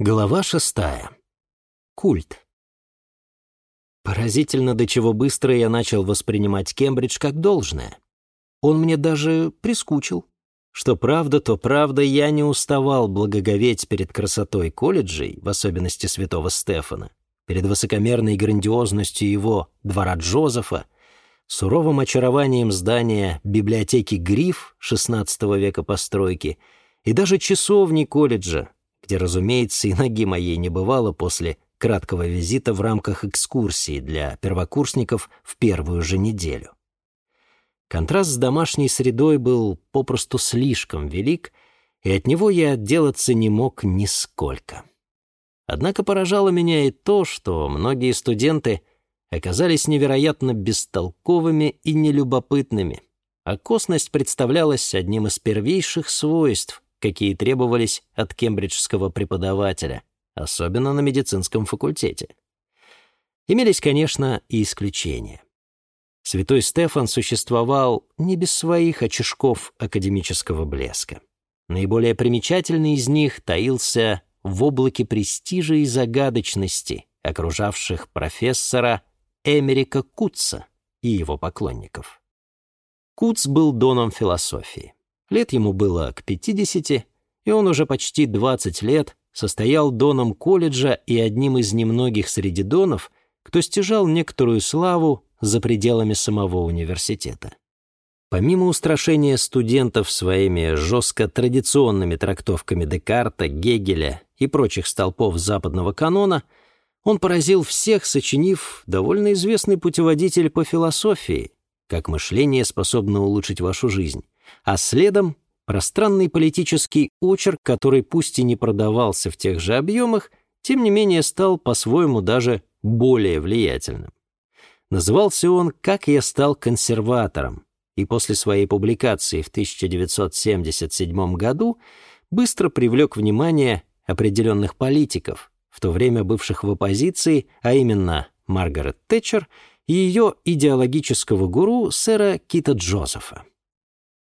Глава шестая. Культ. Поразительно, до чего быстро я начал воспринимать Кембридж как должное. Он мне даже прискучил. Что правда, то правда, я не уставал благоговеть перед красотой колледжей, в особенности святого Стефана, перед высокомерной грандиозностью его двора Джозефа, суровым очарованием здания библиотеки Гриф XVI века постройки и даже часовни колледжа, где, разумеется, и ноги моей не бывало после краткого визита в рамках экскурсии для первокурсников в первую же неделю. Контраст с домашней средой был попросту слишком велик, и от него я отделаться не мог нисколько. Однако поражало меня и то, что многие студенты оказались невероятно бестолковыми и нелюбопытными, а косность представлялась одним из первейших свойств, какие требовались от кембриджского преподавателя, особенно на медицинском факультете. Имелись, конечно, и исключения. Святой Стефан существовал не без своих очишков академического блеска. Наиболее примечательный из них таился в облаке престижа и загадочности, окружавших профессора Эмерика Кутца и его поклонников. Куц был доном философии. Лет ему было к 50, и он уже почти 20 лет состоял доном колледжа и одним из немногих среди донов, кто стяжал некоторую славу за пределами самого университета. Помимо устрашения студентов своими жестко традиционными трактовками Декарта, Гегеля и прочих столпов западного канона, он поразил всех, сочинив довольно известный путеводитель по философии, как мышление способно улучшить вашу жизнь, а следом пространный политический очерк, который пусть и не продавался в тех же объемах, тем не менее стал по-своему даже более влиятельным. Назывался он «Как я стал консерватором», и после своей публикации в 1977 году быстро привлек внимание определенных политиков, в то время бывших в оппозиции, а именно Маргарет Тэтчер и ее идеологического гуру сэра Кита Джозефа.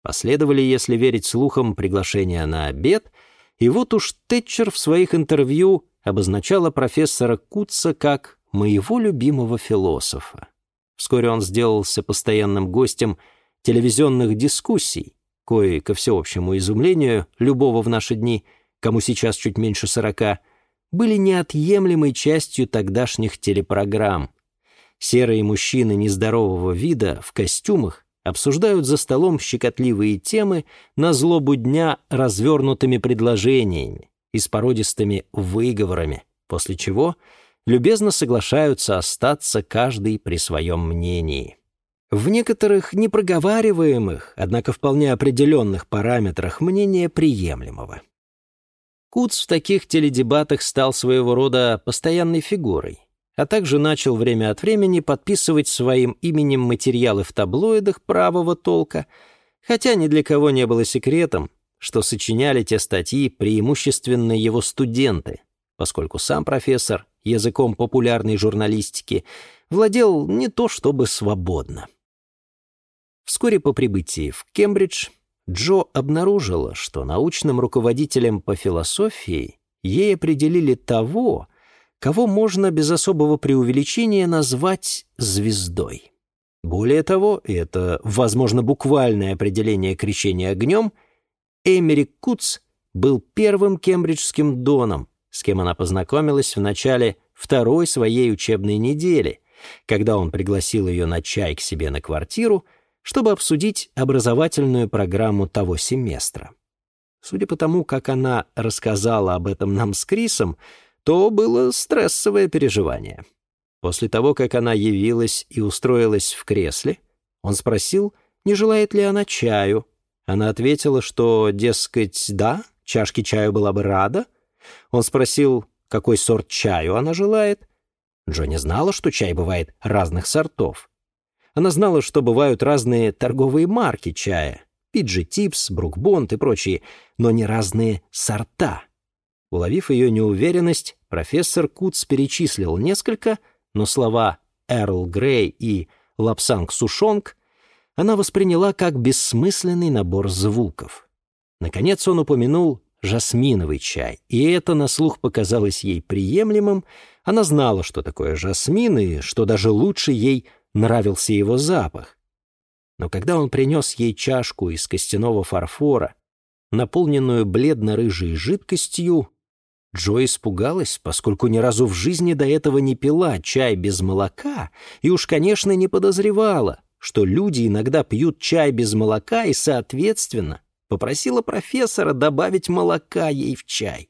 Последовали, если верить слухам, приглашения на обед, и вот уж Тэтчер в своих интервью обозначала профессора Кутца как «моего любимого философа». Вскоре он сделался постоянным гостем телевизионных дискуссий, кои, ко всеобщему изумлению, любого в наши дни, кому сейчас чуть меньше сорока, были неотъемлемой частью тогдашних телепрограмм. Серые мужчины нездорового вида в костюмах обсуждают за столом щекотливые темы на злобу дня развернутыми предложениями и с породистыми выговорами, после чего любезно соглашаются остаться каждый при своем мнении. В некоторых непроговариваемых, однако вполне определенных параметрах мнения приемлемого. Куц в таких теледебатах стал своего рода постоянной фигурой, а также начал время от времени подписывать своим именем материалы в таблоидах правого толка, хотя ни для кого не было секретом, что сочиняли те статьи преимущественно его студенты, поскольку сам профессор языком популярной журналистики владел не то чтобы свободно. Вскоре по прибытии в Кембридж Джо обнаружила, что научным руководителем по философии ей определили того, кого можно без особого преувеличения назвать звездой. Более того, и это, возможно, буквальное определение крещения огнем, Эмерик Куц был первым кембриджским доном, с кем она познакомилась в начале второй своей учебной недели, когда он пригласил ее на чай к себе на квартиру, чтобы обсудить образовательную программу того семестра. Судя по тому, как она рассказала об этом нам с Крисом, то было стрессовое переживание. После того, как она явилась и устроилась в кресле, он спросил, не желает ли она чаю. Она ответила, что, дескать, да, чашки чаю была бы рада. Он спросил, какой сорт чаю она желает. Джо не знала, что чай бывает разных сортов. Она знала, что бывают разные торговые марки чая, PG Tips, Brooke Bond и прочие, но не разные сорта. Уловив ее неуверенность, профессор Куц перечислил несколько, но слова «Эрл Грей» и «Лапсанг Сушонг» она восприняла как бессмысленный набор звуков. Наконец он упомянул жасминовый чай, и это на слух показалось ей приемлемым, она знала, что такое жасмин, и что даже лучше ей нравился его запах. Но когда он принес ей чашку из костяного фарфора, наполненную бледно-рыжей жидкостью, Джо испугалась, поскольку ни разу в жизни до этого не пила чай без молока и уж, конечно, не подозревала, что люди иногда пьют чай без молока и, соответственно, попросила профессора добавить молока ей в чай.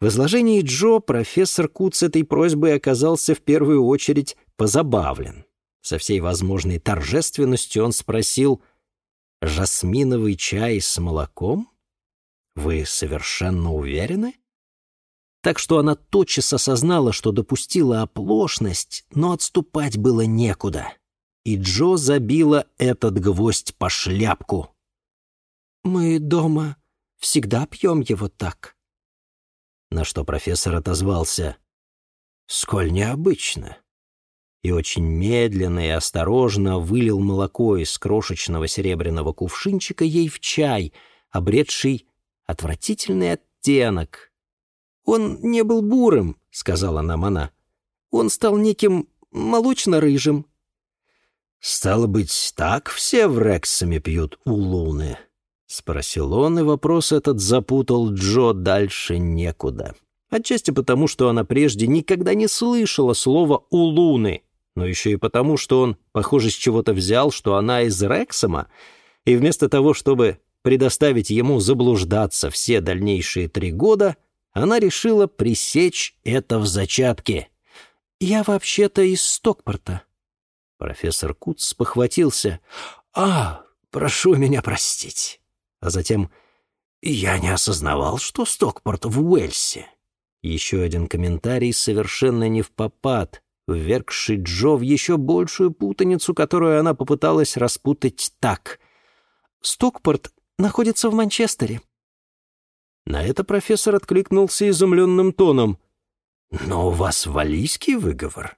В изложении Джо профессор Куц этой просьбой оказался в первую очередь позабавлен. Со всей возможной торжественностью он спросил «Жасминовый чай с молоком? Вы совершенно уверены?» Так что она тотчас осознала, что допустила оплошность, но отступать было некуда. И Джо забила этот гвоздь по шляпку. «Мы дома всегда пьем его так». На что профессор отозвался. «Сколь необычно». И очень медленно и осторожно вылил молоко из крошечного серебряного кувшинчика ей в чай, обретший отвратительный оттенок. «Он не был бурым», — сказала нам она. «Он стал неким молочно-рыжим». «Стало быть, так все в Рексами пьют у Луны?» — спросил он, и вопрос этот запутал Джо дальше некуда. Отчасти потому, что она прежде никогда не слышала слова «у Луны», но еще и потому, что он, похоже, с чего-то взял, что она из Рексома, и вместо того, чтобы предоставить ему заблуждаться все дальнейшие три года, она решила пресечь это в зачатке. «Я вообще-то из Стокпорта». Профессор Куц похватился. «А, прошу меня простить» а затем «Я не осознавал, что Стокпорт в Уэльсе». Еще один комментарий совершенно не в попад, ввергший Джо в еще большую путаницу, которую она попыталась распутать так. «Стокпорт находится в Манчестере». На это профессор откликнулся изумленным тоном. «Но у вас валийский выговор?»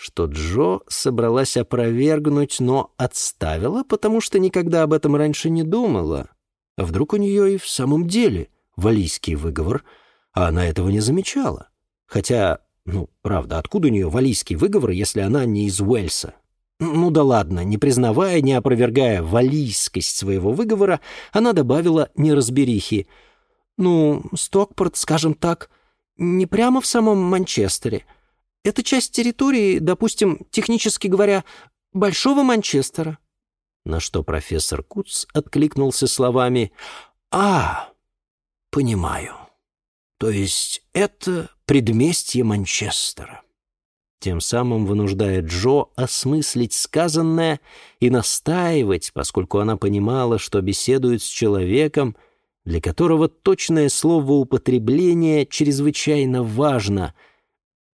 что Джо собралась опровергнуть, но отставила, потому что никогда об этом раньше не думала. А вдруг у нее и в самом деле валийский выговор, а она этого не замечала. Хотя, ну, правда, откуда у нее валийский выговор, если она не из Уэльса? Ну да ладно, не признавая, не опровергая валийскость своего выговора, она добавила неразберихи. Ну, Стокпорт, скажем так, не прямо в самом Манчестере — это часть территории, допустим, технически говоря, Большого Манчестера». На что профессор Куц откликнулся словами «А, понимаю. То есть это предместье Манчестера» тем самым вынуждая Джо осмыслить сказанное и настаивать, поскольку она понимала, что беседует с человеком, для которого точное словоупотребление чрезвычайно важно —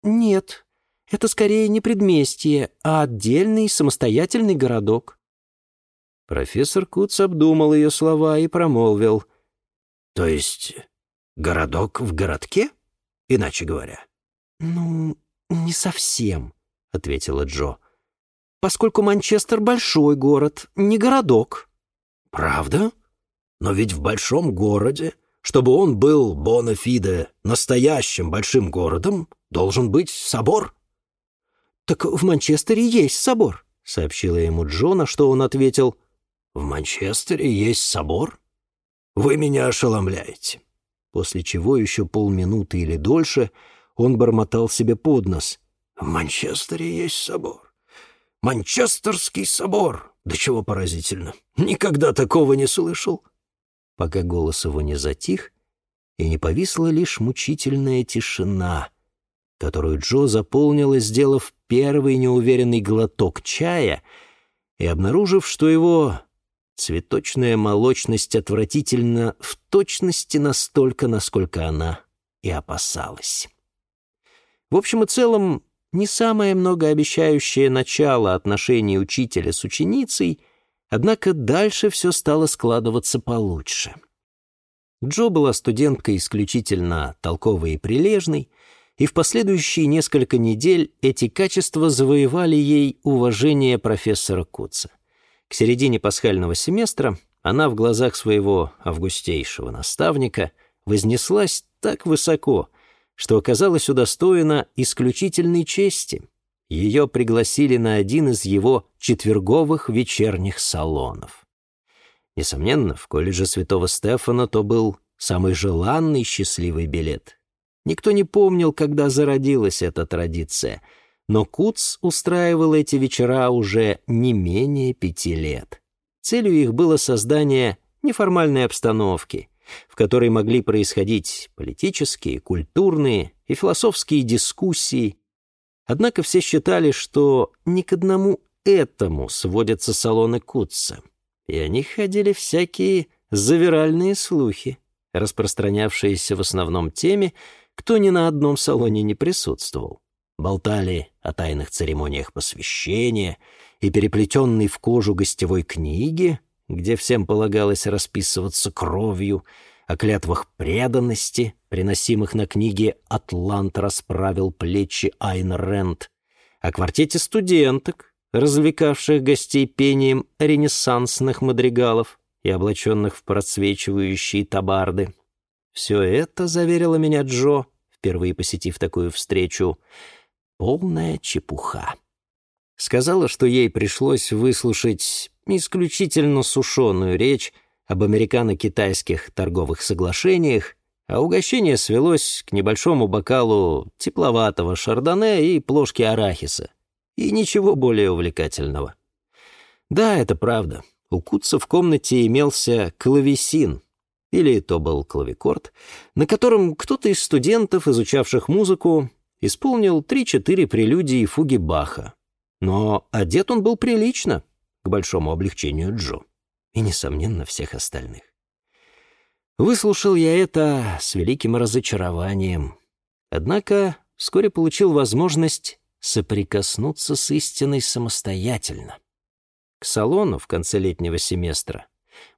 «Нет, это скорее не предместье, а отдельный самостоятельный городок». Профессор Куц обдумал ее слова и промолвил. «То есть городок в городке, иначе говоря?» «Ну, не совсем», — ответила Джо. «Поскольку Манчестер — большой город, не городок». «Правда? Но ведь в большом городе чтобы он был, Бонафиде, настоящим большим городом, должен быть собор». «Так в Манчестере есть собор», — сообщила ему Джона, что он ответил. «В Манчестере есть собор? Вы меня ошеломляете». После чего еще полминуты или дольше он бормотал себе под нос. «В Манчестере есть собор. Манчестерский собор. Да чего поразительно. Никогда такого не слышал пока голос его не затих, и не повисла лишь мучительная тишина, которую Джо заполнила, сделав первый неуверенный глоток чая и обнаружив, что его цветочная молочность отвратительна в точности настолько, насколько она и опасалась. В общем и целом, не самое многообещающее начало отношений учителя с ученицей — Однако дальше все стало складываться получше. Джо была студенткой исключительно толковой и прилежной, и в последующие несколько недель эти качества завоевали ей уважение профессора Куца. К середине пасхального семестра она в глазах своего августейшего наставника вознеслась так высоко, что оказалась удостоена исключительной чести. Ее пригласили на один из его четверговых вечерних салонов. Несомненно, в колледже святого Стефана то был самый желанный счастливый билет. Никто не помнил, когда зародилась эта традиция, но Куц устраивал эти вечера уже не менее пяти лет. Целью их было создание неформальной обстановки, в которой могли происходить политические, культурные и философские дискуссии. Однако все считали, что ни к одному этому сводятся салоны Кутца, и о них ходили всякие завиральные слухи, распространявшиеся в основном теми, кто ни на одном салоне не присутствовал. Болтали о тайных церемониях посвящения — и переплетенной в кожу гостевой книги, где всем полагалось расписываться кровью, о клятвах преданности, приносимых на книге «Атлант расправил плечи Айн Рент», о квартете студенток, развлекавших гостей пением ренессансных мадригалов и облаченных в просвечивающие табарды. Все это, заверила меня Джо, впервые посетив такую встречу, полная чепуха. Сказала, что ей пришлось выслушать исключительно сушеную речь об американо-китайских торговых соглашениях, а угощение свелось к небольшому бокалу тепловатого шардоне и плошки арахиса. И ничего более увлекательного. Да, это правда. У Кутца в комнате имелся клавесин, или то был клавикорд, на котором кто-то из студентов, изучавших музыку, исполнил три-четыре прелюдии и фуги Баха. Но одет он был прилично, к большому облегчению Джо, и, несомненно, всех остальных. Выслушал я это с великим разочарованием. Однако вскоре получил возможность соприкоснуться с истиной самостоятельно. К салону в конце летнего семестра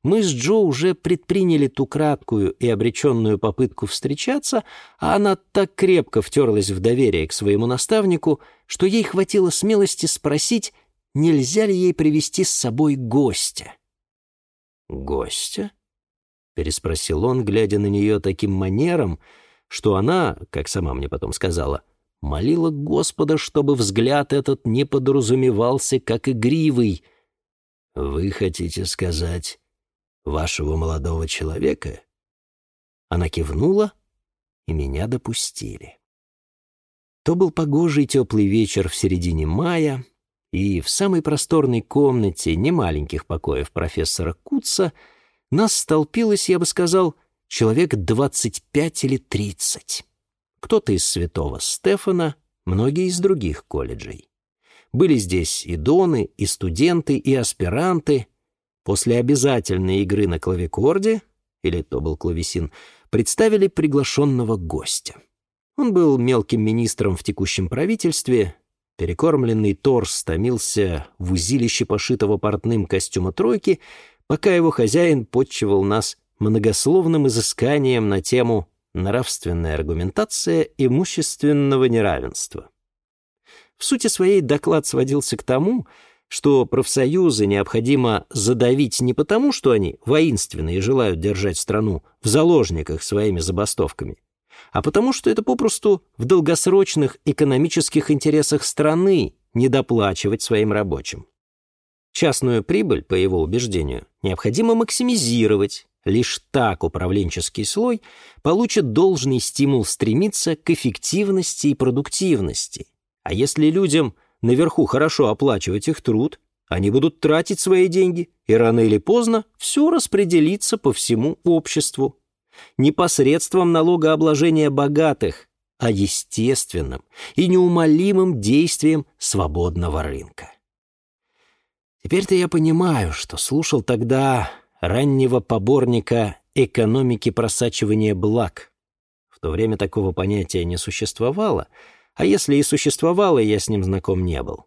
мы с Джо уже предприняли ту краткую и обреченную попытку встречаться, а она так крепко втерлась в доверие к своему наставнику, что ей хватило смелости спросить, нельзя ли ей привести с собой гостя. «Гостя?» — переспросил он, глядя на нее таким манером, что она, как сама мне потом сказала, молила Господа, чтобы взгляд этот не подразумевался как игривый. «Вы хотите сказать, вашего молодого человека?» Она кивнула, и меня допустили. То был погожий теплый вечер в середине мая, и в самой просторной комнате немаленьких покоев профессора Куца нас столпилось, я бы сказал, человек двадцать пять или тридцать. Кто-то из святого Стефана, многие из других колледжей. Были здесь и доны, и студенты, и аспиранты, После обязательной игры на клавикорде, или то был клавесин, представили приглашенного гостя. Он был мелким министром в текущем правительстве, перекормленный торс томился в узилище пошитого портным костюма тройки, пока его хозяин подчивал нас многословным изысканием на тему «Нравственная аргументация имущественного неравенства». В сути своей доклад сводился к тому, что профсоюзы необходимо задавить не потому, что они воинственны и желают держать страну в заложниках своими забастовками, а потому что это попросту в долгосрочных экономических интересах страны недоплачивать своим рабочим. Частную прибыль, по его убеждению, необходимо максимизировать. Лишь так управленческий слой получит должный стимул стремиться к эффективности и продуктивности. А если людям – наверху хорошо оплачивать их труд, они будут тратить свои деньги, и рано или поздно все распределится по всему обществу. Не посредством налогообложения богатых, а естественным и неумолимым действием свободного рынка. Теперь-то я понимаю, что слушал тогда раннего поборника экономики просачивания благ. В то время такого понятия не существовало — а если и существовало, я с ним знаком не был.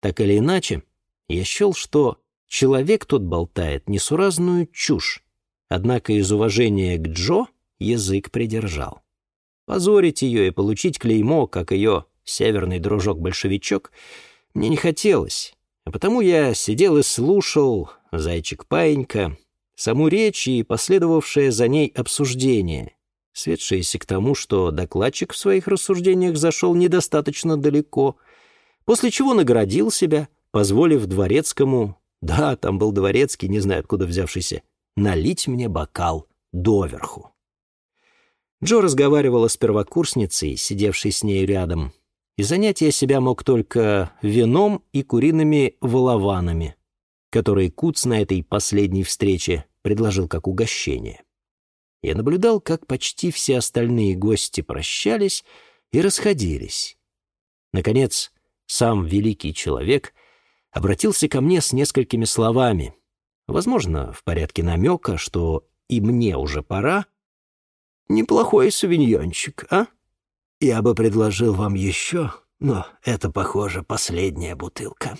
Так или иначе, я счел, что человек тут болтает несуразную чушь, однако из уважения к Джо язык придержал. Позорить ее и получить клеймо, как ее северный дружок-большевичок, мне не хотелось, а потому я сидел и слушал, зайчик-паинька, саму речь и последовавшее за ней обсуждение, светшееся к тому, что докладчик в своих рассуждениях зашел недостаточно далеко, после чего наградил себя, позволив дворецкому, да, там был дворецкий, не знаю откуда взявшийся, налить мне бокал доверху. Джо разговаривала с первокурсницей, сидевшей с ней рядом, и занять я себя мог только вином и куриными волованами, которые Куц на этой последней встрече предложил как угощение. Я наблюдал, как почти все остальные гости прощались и расходились. Наконец, сам великий человек обратился ко мне с несколькими словами, возможно, в порядке намека, что и мне уже пора. «Неплохой сувеньончик, а? Я бы предложил вам еще, но это, похоже, последняя бутылка».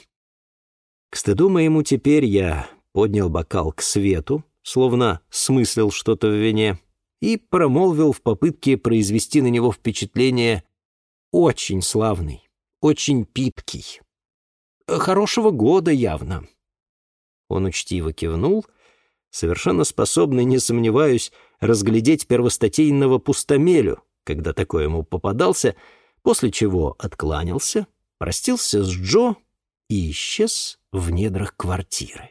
К стыду моему теперь я поднял бокал к свету, словно смыслил что-то в вине, и промолвил в попытке произвести на него впечатление «очень славный, очень пипкий. Хорошего года явно». Он учтиво кивнул, совершенно способный, не сомневаюсь, разглядеть первостатейного пустомелю, когда такое ему попадался, после чего откланялся, простился с Джо и исчез в недрах квартиры.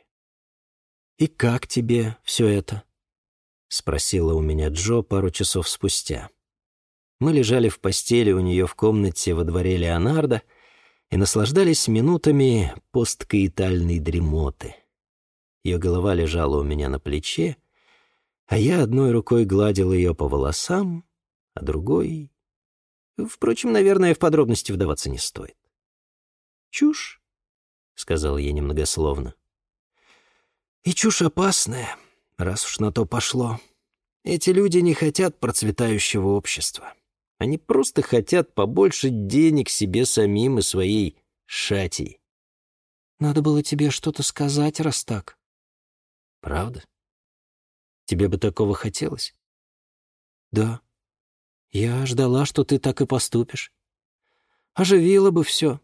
«И как тебе все это?» — спросила у меня Джо пару часов спустя. Мы лежали в постели у нее в комнате во дворе Леонардо и наслаждались минутами посткаитальной дремоты. Ее голова лежала у меня на плече, а я одной рукой гладил ее по волосам, а другой... Впрочем, наверное, в подробности вдаваться не стоит. «Чушь», — сказал я немногословно. И чушь опасная, раз уж на то пошло. Эти люди не хотят процветающего общества. Они просто хотят побольше денег себе самим и своей шати. Надо было тебе что-то сказать, раз так. Правда? Тебе бы такого хотелось? Да. Я ждала, что ты так и поступишь. Оживило бы все.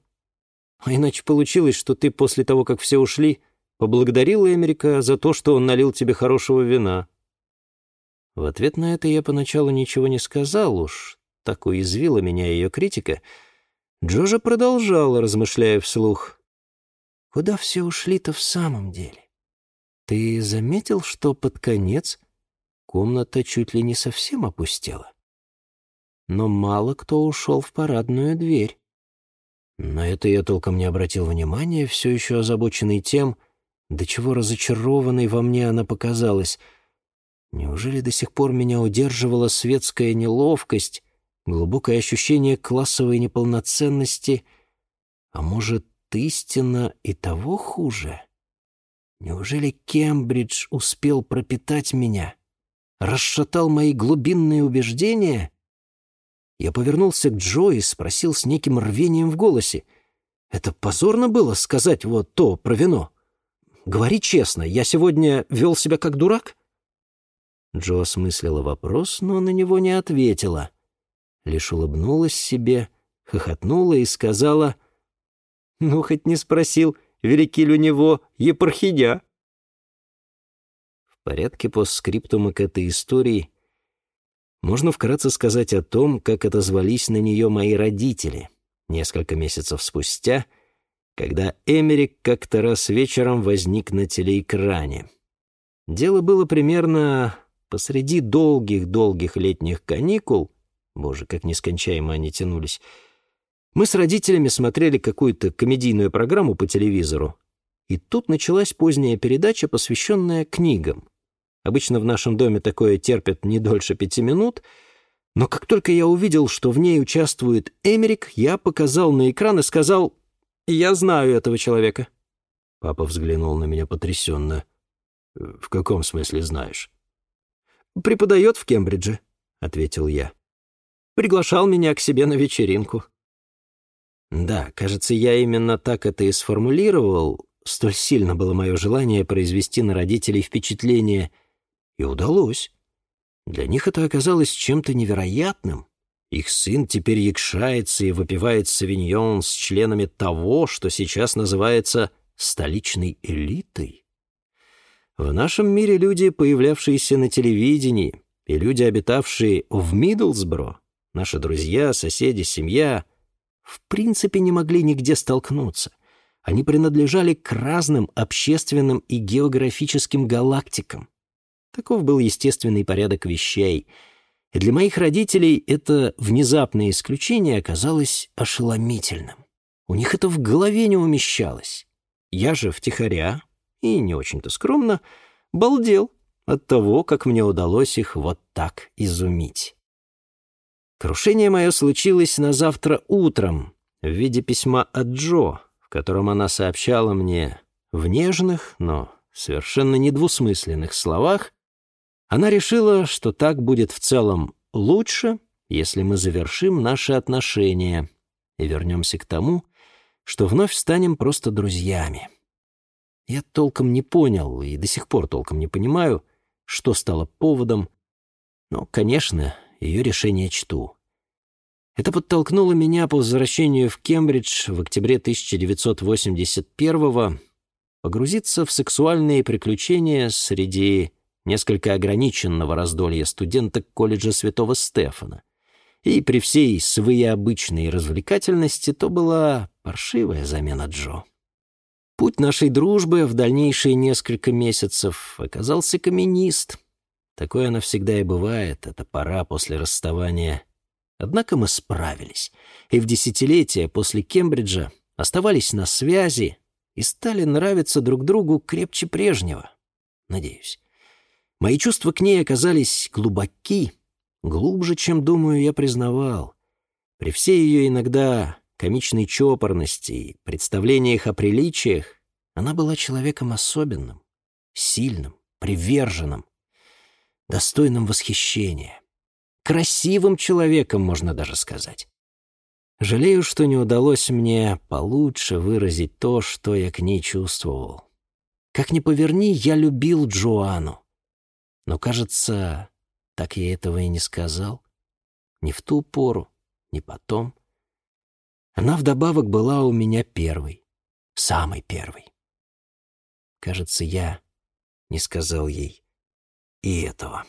А иначе получилось, что ты после того, как все ушли, поблагодарила Эмерика за то, что он налил тебе хорошего вина. В ответ на это я поначалу ничего не сказал уж, так уязвила меня ее критика. Джожа продолжала, размышляя вслух. «Куда все ушли-то в самом деле? Ты заметил, что под конец комната чуть ли не совсем опустела? Но мало кто ушел в парадную дверь». На это я толком не обратил внимания, все еще озабоченный тем, до чего разочарованной во мне она показалась. Неужели до сих пор меня удерживала светская неловкость, глубокое ощущение классовой неполноценности, а может, истина и того хуже? Неужели Кембридж успел пропитать меня, расшатал мои глубинные убеждения? Я повернулся к Джо и спросил с неким рвением в голосе. «Это позорно было сказать вот то про вино?» Говори честно, я сегодня вел себя как дурак?» Джо осмыслила вопрос, но на него не ответила. Лишь улыбнулась себе, хохотнула и сказала, «Ну, хоть не спросил, велики ли у него епархидя?» В порядке постскриптума к этой истории можно вкратце сказать о том, как отозвались на нее мои родители несколько месяцев спустя — когда Эмерик как-то раз вечером возник на телеэкране. Дело было примерно посреди долгих-долгих летних каникул, боже, как нескончаемо они тянулись, мы с родителями смотрели какую-то комедийную программу по телевизору, и тут началась поздняя передача, посвященная книгам. Обычно в нашем доме такое терпят не дольше пяти минут, но как только я увидел, что в ней участвует Эмерик, я показал на экран и сказал я знаю этого человека». Папа взглянул на меня потрясенно. «В каком смысле знаешь?» «Преподает в Кембридже», — ответил я. «Приглашал меня к себе на вечеринку». Да, кажется, я именно так это и сформулировал. Столь сильно было мое желание произвести на родителей впечатление. И удалось. Для них это оказалось чем-то невероятным. Их сын теперь якшается и выпивает савиньон с членами того, что сейчас называется столичной элитой. В нашем мире люди, появлявшиеся на телевидении, и люди, обитавшие в Миддлсбро, наши друзья, соседи, семья, в принципе не могли нигде столкнуться. Они принадлежали к разным общественным и географическим галактикам. Таков был естественный порядок вещей. И для моих родителей это внезапное исключение оказалось ошеломительным. У них это в голове не умещалось. Я же втихаря, и не очень-то скромно, балдел от того, как мне удалось их вот так изумить. Крушение мое случилось на завтра утром в виде письма от Джо, в котором она сообщала мне в нежных, но совершенно недвусмысленных словах, она решила, что так будет в целом лучше, если мы завершим наши отношения и вернемся к тому, что вновь станем просто друзьями. Я толком не понял и до сих пор толком не понимаю, что стало поводом, но, конечно, ее решение чту. Это подтолкнуло меня по возвращению в Кембридж в октябре 1981 погрузиться в сексуальные приключения среди несколько ограниченного раздолья студенток колледжа Святого Стефана. И при всей своей обычной развлекательности то была паршивая замена Джо. Путь нашей дружбы в дальнейшие несколько месяцев оказался каменист. Такое оно всегда и бывает, это пора после расставания. Однако мы справились, и в десятилетия после Кембриджа оставались на связи и стали нравиться друг другу крепче прежнего. Надеюсь. Мои чувства к ней оказались глубоки, глубже, чем, думаю, я признавал. При всей ее иногда комичной чопорности и представлениях о приличиях, она была человеком особенным, сильным, приверженным, достойным восхищения. Красивым человеком, можно даже сказать. Жалею, что не удалось мне получше выразить то, что я к ней чувствовал. Как ни поверни, я любил Джоанну. Но, кажется, так я этого и не сказал. Ни в ту пору, ни потом. Она вдобавок была у меня первой, самой первой. Кажется, я не сказал ей и этого.